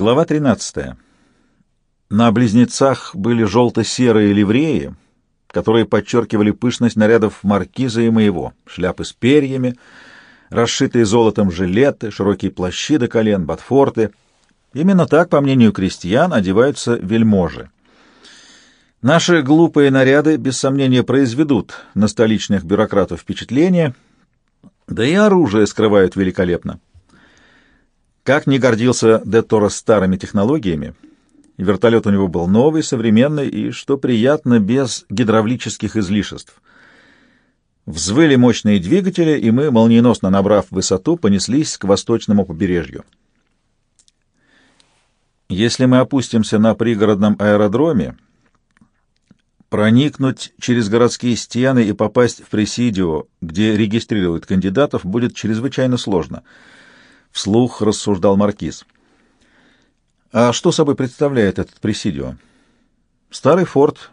Глава 13. На близнецах были желто-серые ливреи, которые подчеркивали пышность нарядов маркиза и моего, шляпы с перьями, расшитые золотом жилеты, широкие плащи до колен, ботфорты. Именно так, по мнению крестьян, одеваются вельможи. Наши глупые наряды, без сомнения, произведут на столичных бюрократов впечатление, да и оружие скрывают великолепно. Как не гордился Де Торо старыми технологиями, вертолет у него был новый, современный и, что приятно, без гидравлических излишеств. Взвыли мощные двигатели, и мы, молниеносно набрав высоту, понеслись к восточному побережью. Если мы опустимся на пригородном аэродроме, проникнуть через городские стены и попасть в Пресидио, где регистрируют кандидатов, будет чрезвычайно сложно —— вслух рассуждал Маркиз. «А что собой представляет этот пресидио?» «Старый форт,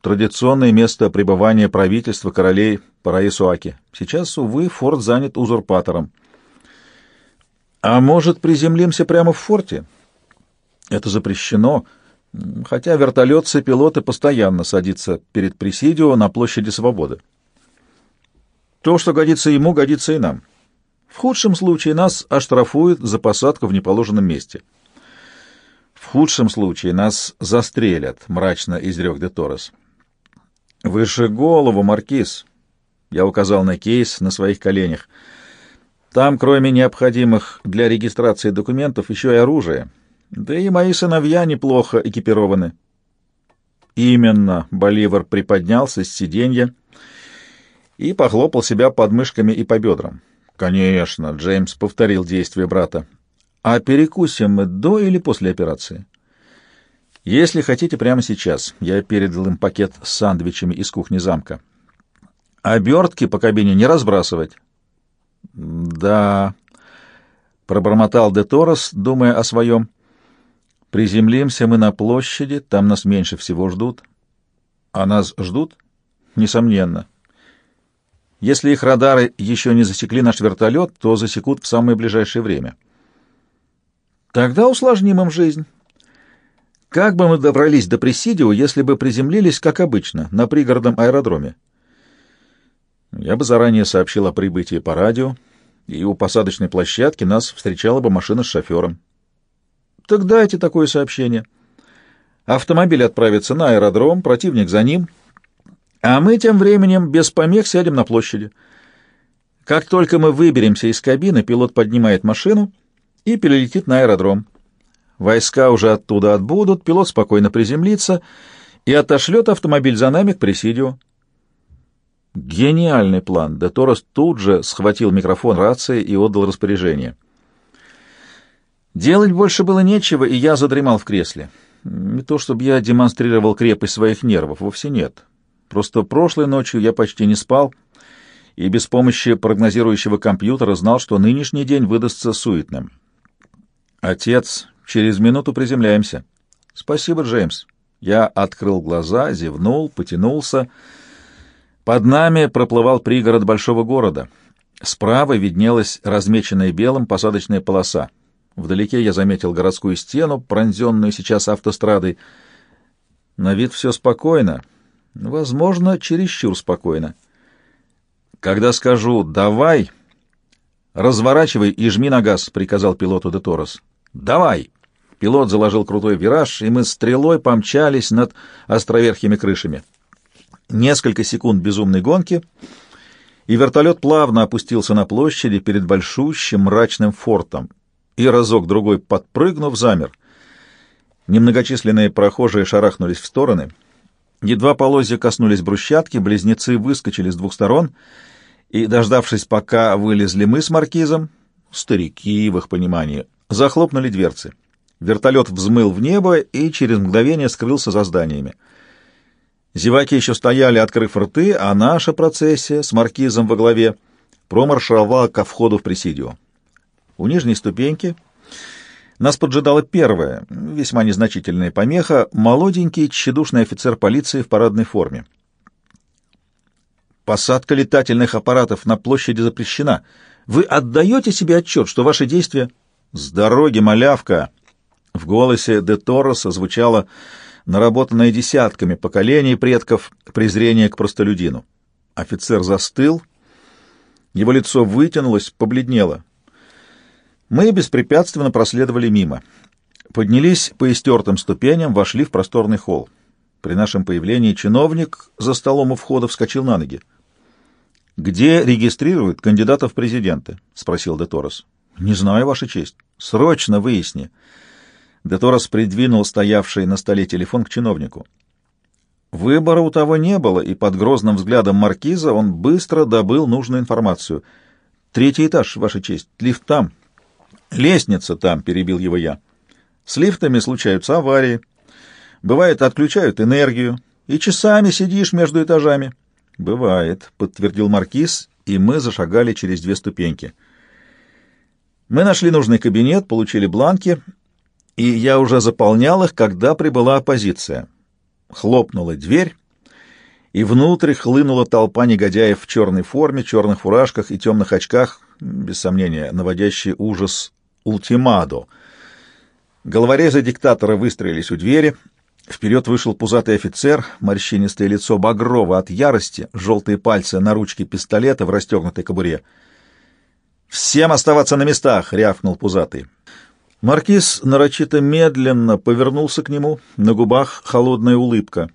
традиционное место пребывания правительства королей Параисуаки. Сейчас, увы, форт занят узурпатором». «А может, приземлимся прямо в форте?» «Это запрещено, хотя вертолетцы пилоты постоянно садятся перед пресидио на площади Свободы. То, что годится ему, годится и нам». В худшем случае нас оштрафуют за посадку в неположенном месте. В худшем случае нас застрелят, мрачно изрек де Торрес. Выше голову, маркиз. Я указал на кейс на своих коленях. Там, кроме необходимых для регистрации документов, еще и оружие. Да и мои сыновья неплохо экипированы. Именно Боливар приподнялся с сиденья и похлопал себя подмышками и по бедрам. «Конечно», — Джеймс повторил действие брата. «А перекусим мы до или после операции?» «Если хотите, прямо сейчас». Я передал им пакет с сандвичами из кухни замка. «Обертки по кабине не разбрасывать». «Да», — пробормотал де Торос, думая о своем. «Приземлимся мы на площади, там нас меньше всего ждут». «А нас ждут?» «Несомненно». Если их радары еще не засекли наш вертолет, то засекут в самое ближайшее время. Тогда усложним им жизнь. Как бы мы добрались до Пресидио, если бы приземлились, как обычно, на пригородном аэродроме? Я бы заранее сообщил о прибытии по радио, и у посадочной площадки нас встречала бы машина с шофером. Так дайте такое сообщение. Автомобиль отправится на аэродром, противник за ним — а мы тем временем без помех сядем на площади. Как только мы выберемся из кабины, пилот поднимает машину и перелетит на аэродром. Войска уже оттуда отбудут, пилот спокойно приземлится и отошлет автомобиль за нами к Пресидио. Гениальный план. Де Торос тут же схватил микрофон рации и отдал распоряжение. Делать больше было нечего, и я задремал в кресле. Не то чтобы я демонстрировал крепость своих нервов, вовсе нет. Просто прошлой ночью я почти не спал и без помощи прогнозирующего компьютера знал, что нынешний день выдастся суетным. «Отец, через минуту приземляемся». «Спасибо, Джеймс». Я открыл глаза, зевнул, потянулся. Под нами проплывал пригород большого города. Справа виднелась размеченная белым посадочная полоса. Вдалеке я заметил городскую стену, пронзенную сейчас автострадой. На вид все спокойно. Возможно, чересчур спокойно. Когда скажу «давай», разворачивай и жми на газ, приказал пилоту де Торос. Давай! Пилот заложил крутой вираж, и мы стрелой помчались над островерхими крышами. Несколько секунд безумной гонки, и вертолет плавно опустился на площади перед большущим мрачным фортом, и разок-другой подпрыгнув, замер. Немногочисленные прохожие шарахнулись в стороны — Едва полозья коснулись брусчатки, близнецы выскочили с двух сторон и, дождавшись, пока вылезли мы с маркизом, старики в их понимании, захлопнули дверцы. Вертолет взмыл в небо и через мгновение скрылся за зданиями. Зеваки еще стояли, открыв рты, а наша процессия с маркизом во главе промаршировала ко входу в пресидио. У нижней ступеньки нас поджидала первая, весьма незначительная помеха, молоденький, тщедушный офицер полиции в парадной форме. Посадка летательных аппаратов на площади запрещена. Вы отдаете себе отчет, что ваши действия... С дороги, малявка! В голосе де Торреса звучало наработанное десятками поколений предков презрение к простолюдину. Офицер застыл, его лицо вытянулось, побледнело. Мы беспрепятственно проследовали мимо. Поднялись по истертым ступеням, вошли в просторный холл. При нашем появлении чиновник за столом у входа вскочил на ноги. «Где регистрируют кандидатов в президенты?» — спросил де Торрес. «Не знаю, Ваша честь. Срочно выясни». Де Торрес придвинул стоявший на столе телефон к чиновнику. Выбора у того не было, и под грозным взглядом маркиза он быстро добыл нужную информацию. «Третий этаж, Ваша честь. Лифт там». «Лестница там», — перебил его я. «С лифтами случаются аварии. Бывает, отключают энергию, и часами сидишь между этажами». «Бывает», — подтвердил маркиз, и мы зашагали через две ступеньки. Мы нашли нужный кабинет, получили бланки, и я уже заполнял их, когда прибыла оппозиция. Хлопнула дверь, и внутрь хлынула толпа негодяев в черной форме, черных фуражках и темных очках, без сомнения, наводящий ужас ультимадо. Головорезы диктатора выстроились у двери — Вперед вышел пузатый офицер, морщинистое лицо багрово от ярости, желтые пальцы на ручке пистолета в расстегнутой кобуре. «Всем оставаться на местах!» — рявкнул пузатый. Маркиз нарочито медленно повернулся к нему, на губах холодная улыбка.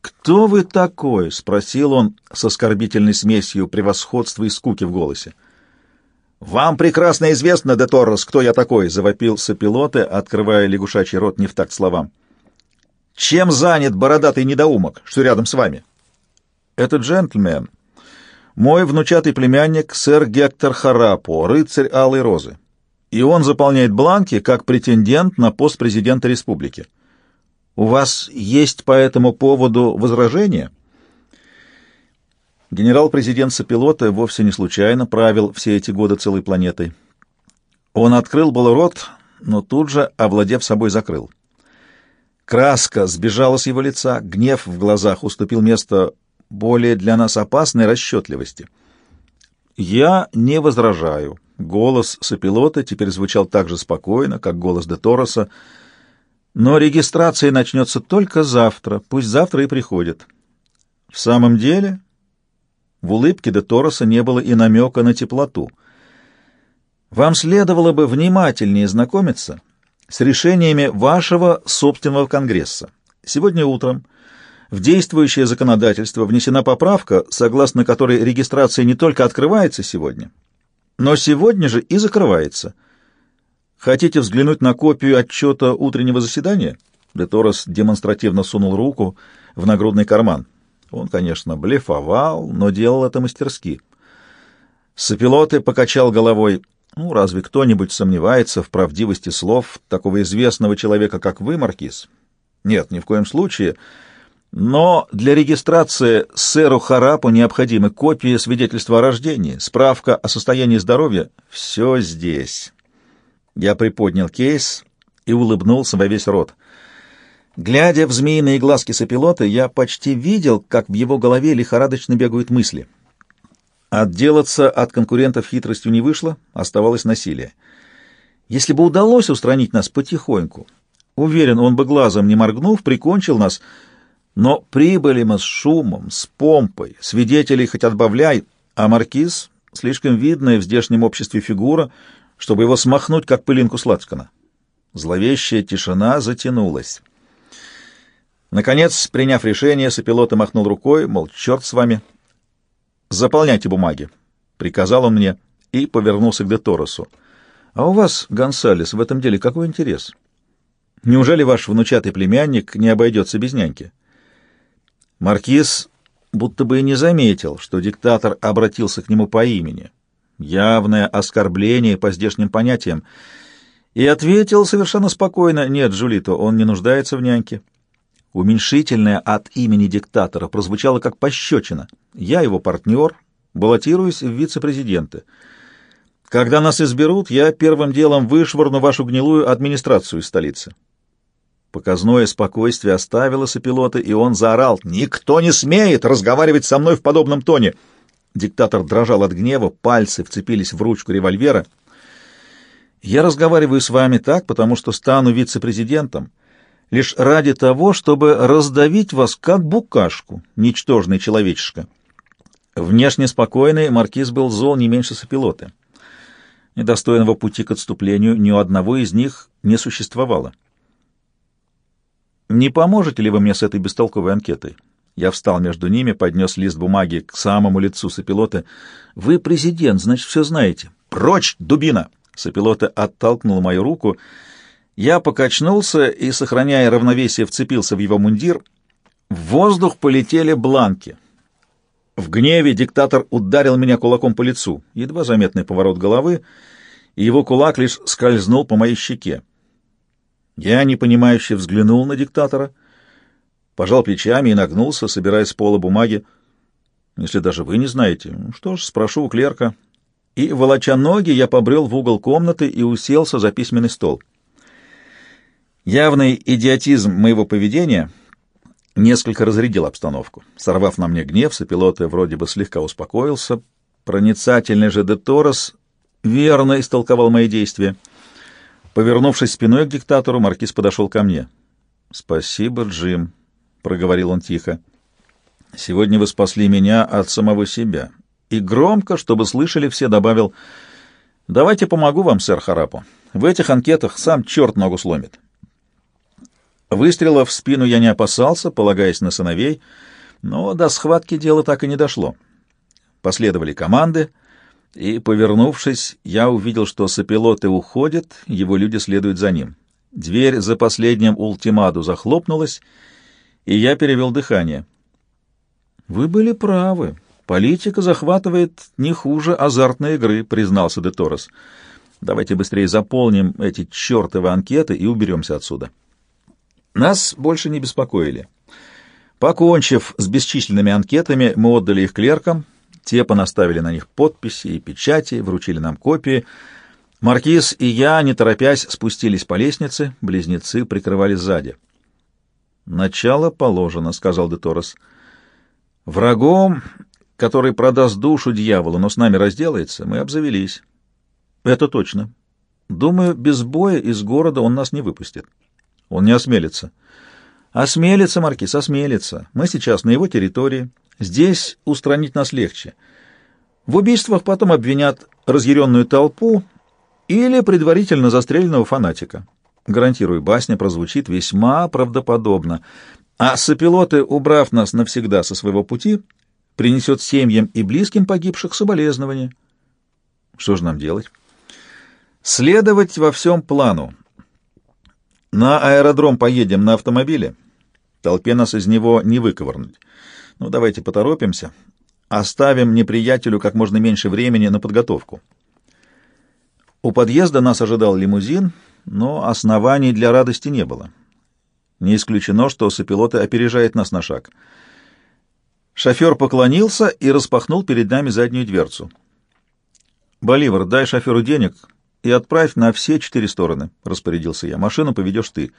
«Кто вы такой?» — спросил он с оскорбительной смесью превосходства и скуки в голосе. «Вам прекрасно известно, де Торрес, кто я такой!» — завопил сопилоты, открывая лягушачий рот не в такт словам. Чем занят бородатый недоумок, что рядом с вами? Этот джентльмен — мой внучатый племянник, сэр Гектор Харапо, рыцарь Алой Розы. И он заполняет бланки как претендент на пост президента республики. У вас есть по этому поводу возражения? Генерал-президент Сапилота вовсе не случайно правил все эти годы целой планетой. Он открыл был рот, но тут же, овладев собой, закрыл. Краска сбежала с его лица, гнев в глазах уступил место более для нас опасной расчетливости. «Я не возражаю». Голос сопилота теперь звучал так же спокойно, как голос де Тороса. «Но регистрация начнется только завтра. Пусть завтра и приходит». В самом деле, в улыбке де Тороса не было и намека на теплоту. «Вам следовало бы внимательнее знакомиться» с решениями вашего собственного Конгресса. Сегодня утром в действующее законодательство внесена поправка, согласно которой регистрация не только открывается сегодня, но сегодня же и закрывается. Хотите взглянуть на копию отчета утреннего заседания? Деторос демонстративно сунул руку в нагрудный карман. Он, конечно, блефовал, но делал это мастерски. Сопилоты покачал головой. Ну, разве кто-нибудь сомневается в правдивости слов такого известного человека, как вы, Маркиз? Нет, ни в коем случае. Но для регистрации сэру Харапу необходимы копии свидетельства о рождении, справка о состоянии здоровья. Все здесь. Я приподнял кейс и улыбнулся во весь рот. Глядя в змеиные глазки сопилота, я почти видел, как в его голове лихорадочно бегают мысли — Отделаться от конкурентов хитростью не вышло, оставалось насилие. Если бы удалось устранить нас потихоньку, уверен, он бы глазом не моргнув, прикончил нас, но прибыли мы с шумом, с помпой, свидетелей хоть отбавляй, а маркиз — слишком видная в здешнем обществе фигура, чтобы его смахнуть, как пылинку сладкана. Зловещая тишина затянулась. Наконец, приняв решение, сопилота махнул рукой, мол, черт с вами — «Заполняйте бумаги», — приказал он мне и повернулся к Деторосу. «А у вас, Гонсалес, в этом деле какой интерес? Неужели ваш внучатый племянник не обойдется без няньки?» Маркиз будто бы и не заметил, что диктатор обратился к нему по имени. Явное оскорбление по здешним понятиям. И ответил совершенно спокойно, «Нет, Джулито, он не нуждается в няньке». Уменьшительное от имени диктатора прозвучало как пощечина. Я его партнер, баллотируюсь в вице-президенты. Когда нас изберут, я первым делом вышвырну вашу гнилую администрацию из столицы. Показное спокойствие оставило сопилота, и он заорал. «Никто не смеет разговаривать со мной в подобном тоне!» Диктатор дрожал от гнева, пальцы вцепились в ручку револьвера. Я разговариваю с вами так, потому что стану вице-президентом, лишь ради того, чтобы раздавить вас как букашку, ничтожный человечишка. Внешне спокойный маркиз был зол не меньше сопилоты. Недостойного пути к отступлению ни у одного из них не существовало. «Не поможете ли вы мне с этой бестолковой анкетой?» Я встал между ними, поднес лист бумаги к самому лицу Сапилота. «Вы президент, значит, все знаете». «Прочь, дубина!» Сапилота оттолкнул мою руку. Я покачнулся и, сохраняя равновесие, вцепился в его мундир. В воздух полетели бланки. В гневе диктатор ударил меня кулаком по лицу. Едва заметный поворот головы, и его кулак лишь скользнул по моей щеке. Я непонимающе взглянул на диктатора, пожал плечами и нагнулся, собирая с пола бумаги. Если даже вы не знаете, что ж, спрошу у клерка. И, волоча ноги, я побрел в угол комнаты и уселся за письменный стол. Явный идиотизм моего поведения несколько разрядил обстановку. Сорвав на мне гнев, сопилоты вроде бы слегка успокоился. Проницательный же Деторос верно истолковал мои действия. Повернувшись спиной к диктатору, маркиз подошел ко мне. «Спасибо, Джим», — проговорил он тихо. «Сегодня вы спасли меня от самого себя». И громко, чтобы слышали все, добавил, «Давайте помогу вам, сэр Харапу. В этих анкетах сам черт ногу сломит». Выстрела в спину я не опасался, полагаясь на сыновей, но до схватки дело так и не дошло. Последовали команды, и, повернувшись, я увидел, что сопилоты уходят, его люди следуют за ним. Дверь за последним ультимаду захлопнулась, и я перевел дыхание. «Вы были правы. Политика захватывает не хуже азартной игры», — признался де Торрес. «Давайте быстрее заполним эти чертовы анкеты и уберемся отсюда». Нас больше не беспокоили. Покончив с бесчисленными анкетами, мы отдали их клеркам, те понаставили на них подписи и печати, вручили нам копии. Маркиз и я, не торопясь, спустились по лестнице, близнецы прикрывали сзади. «Начало положено», — сказал де Торрес. «Врагом, который продаст душу дьяволу, но с нами разделается, мы обзавелись». «Это точно. Думаю, без боя из города он нас не выпустит». Он не осмелится. Осмелится, Маркиз, осмелится. Мы сейчас на его территории. Здесь устранить нас легче. В убийствах потом обвинят разъяренную толпу или предварительно застреленного фанатика. Гарантирую, басня прозвучит весьма правдоподобно. А сопилоты, убрав нас навсегда со своего пути, принесет семьям и близким погибших соболезнования. Что же нам делать? Следовать во всем плану. На аэродром поедем на автомобиле. Толпе нас из него не выковырнуть. Ну, давайте поторопимся. Оставим неприятелю как можно меньше времени на подготовку. У подъезда нас ожидал лимузин, но оснований для радости не было. Не исключено, что сопилоты опережает нас на шаг. Шофер поклонился и распахнул перед нами заднюю дверцу. «Боливар, дай шоферу денег и отправь на все четыре стороны», — распорядился я. «Машину поведешь ты».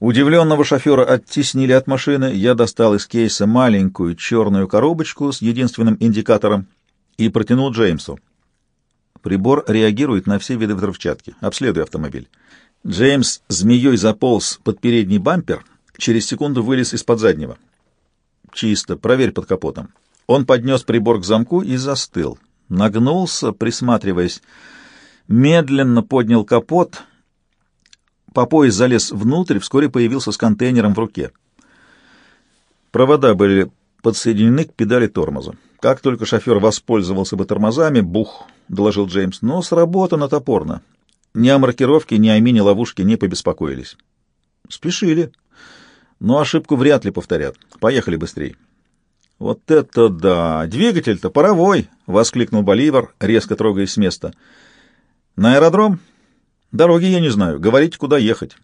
Удивленного шофера оттеснили от машины, я достал из кейса маленькую черную коробочку с единственным индикатором и протянул Джеймсу. Прибор реагирует на все виды взрывчатки. Обследуй автомобиль. Джеймс змеей заполз под передний бампер, через секунду вылез из-под заднего. Чисто, проверь под капотом. Он поднес прибор к замку и застыл. Нагнулся, присматриваясь медленно поднял капот, по пояс залез внутрь, вскоре появился с контейнером в руке. Провода были подсоединены к педали тормоза. Как только шофер воспользовался бы тормозами, бух, — доложил Джеймс, — но сработано топорно. Ни о маркировке, ни о мини-ловушке не побеспокоились. Спешили. Но ошибку вряд ли повторят. Поехали быстрей. «Вот это да! Двигатель-то паровой!» — воскликнул Боливар, резко трогаясь с места. На аэродром? Дороги я не знаю. Говорите, куда ехать.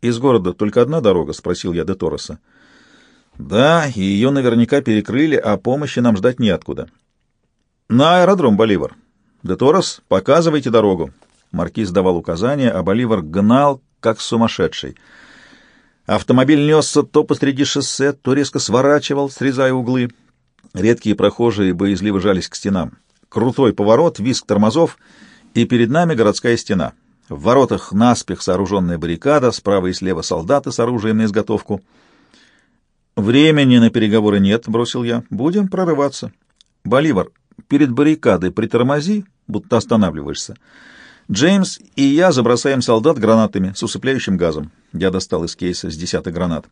Из города только одна дорога, спросил я де Тороса. Да, и ее наверняка перекрыли, а помощи нам ждать неоткуда. На аэродром, Боливар. Де Торос, показывайте дорогу. Маркиз давал указания, а Боливар гнал, как сумасшедший. Автомобиль несся то посреди шоссе, то резко сворачивал, срезая углы. Редкие прохожие боязливо жались к стенам. Крутой поворот, визг тормозов — и перед нами городская стена. В воротах наспех сооруженная баррикада, справа и слева солдаты с оружием на изготовку. «Времени на переговоры нет», — бросил я. «Будем прорываться». «Боливар, перед баррикадой притормози, будто останавливаешься. Джеймс и я забросаем солдат гранатами с усыпляющим газом». Я достал из кейса с десяток гранат.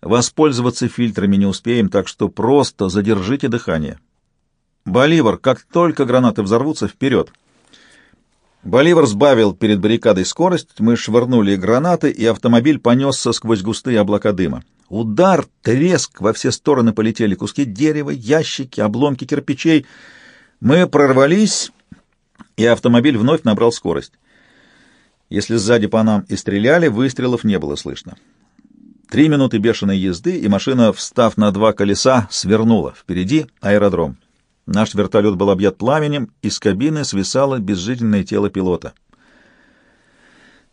«Воспользоваться фильтрами не успеем, так что просто задержите дыхание». «Боливар, как только гранаты взорвутся, вперед!» Боливар сбавил перед баррикадой скорость, мы швырнули гранаты, и автомобиль понесся сквозь густые облака дыма. Удар, треск, во все стороны полетели куски дерева, ящики, обломки кирпичей. Мы прорвались, и автомобиль вновь набрал скорость. Если сзади по нам и стреляли, выстрелов не было слышно. Три минуты бешеной езды, и машина, встав на два колеса, свернула. Впереди аэродром. Наш вертолет был объят пламенем, из кабины свисало безжизненное тело пилота —